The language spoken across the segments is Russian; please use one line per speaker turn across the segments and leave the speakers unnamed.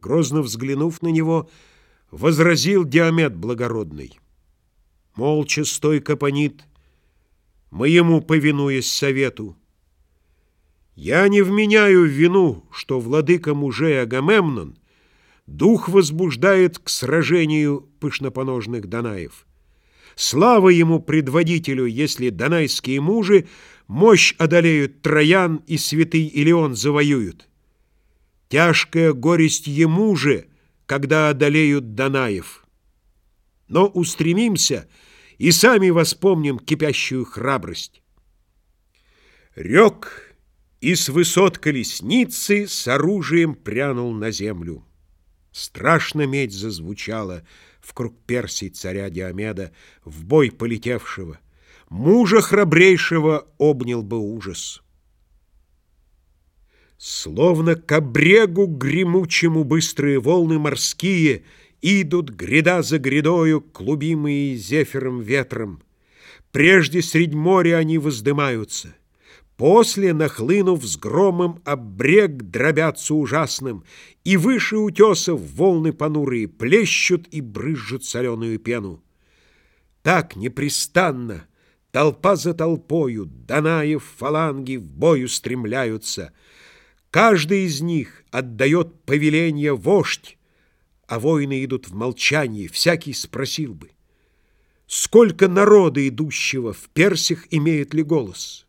Грозно взглянув на него, возразил Диамет благородный. Молча стойко понит, моему повинуясь совету. Я не вменяю в вину, что владыка мужей Агамемнон дух возбуждает к сражению пышнопоножных Данаев. Слава ему, предводителю, если донайские мужи мощь одолеют Троян и святый Илеон завоюют. Тяжкая горесть ему же, когда одолеют Данаев. Но устремимся и сами воспомним кипящую храбрость. Рек и с высот колесницы с оружием прянул на землю. Страшно медь зазвучала в круг Персий царя Диомеда, в бой полетевшего. Мужа храбрейшего обнял бы ужас. Словно к обрегу гремучему быстрые волны морские Идут гряда за грядою, клубимые зефиром ветром. Прежде средь моря они воздымаются. После, нахлынув с громом, обрег дробятся ужасным, И выше утесов волны понурые плещут и брызжут соленую пену. Так непрестанно, толпа за толпою, Данаев, фаланги в бою стремляются — Каждый из них отдает повеление вождь, а воины идут в молчании, всякий спросил бы, сколько народа идущего в Персях имеет ли голос?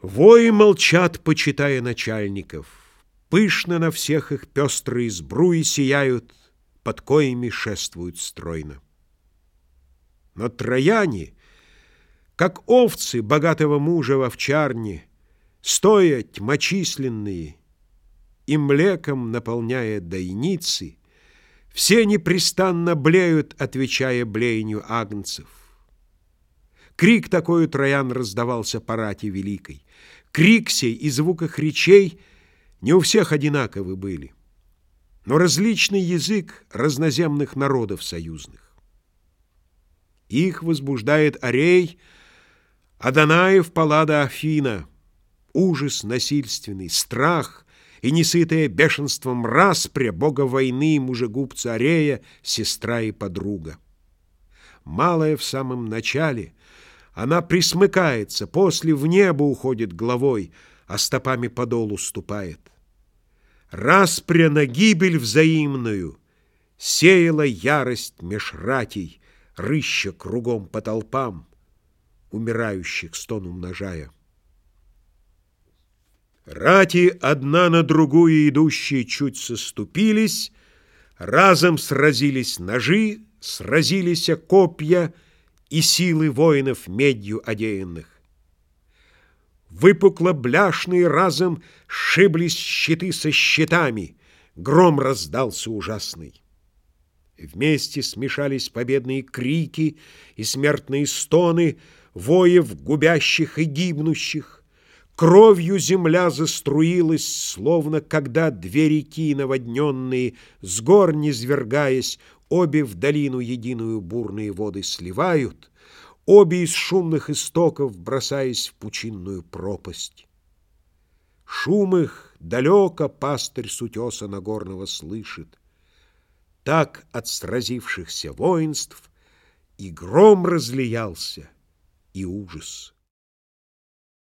Вои молчат, почитая начальников, пышно на всех их пестрые сбруи сияют, под коями шествуют стройно. Но трояне, как овцы богатого мужа в овчарне, Стоя тьмочисленные и млеком наполняя дойницы, все непрестанно блеют, отвечая блеянию агнцев. Крик такой у троян раздавался по рати великой. Крик сей и звук их речей не у всех одинаковы были, но различный язык разноземных народов союзных. Их возбуждает Арей, Аданаев, Паллада Афина — ужас насильственный, страх и несытое бешенством распря бога войны, мужегубца Арея, сестра и подруга. Малая в самом начале, она присмыкается, после в небо уходит головой, а стопами подолу ступает. Распря на гибель взаимную сеяла ярость меж ратей, рыща кругом по толпам, умирающих стон умножая. Рати одна на другую идущие чуть соступились, разом сразились ножи, сразились копья и силы воинов медью одеянных. Выпукло бляшные разом сшиблись щиты со щитами, гром раздался ужасный. Вместе смешались победные крики и смертные стоны воев губящих и гибнущих, Кровью земля заструилась, словно когда две реки наводненные, с гор низвергаясь, обе в долину единую бурные воды сливают, обе из шумных истоков бросаясь в пучинную пропасть. Шум их далеко пастырь с утеса Нагорного слышит. Так от сразившихся воинств и гром разлиялся, и ужас.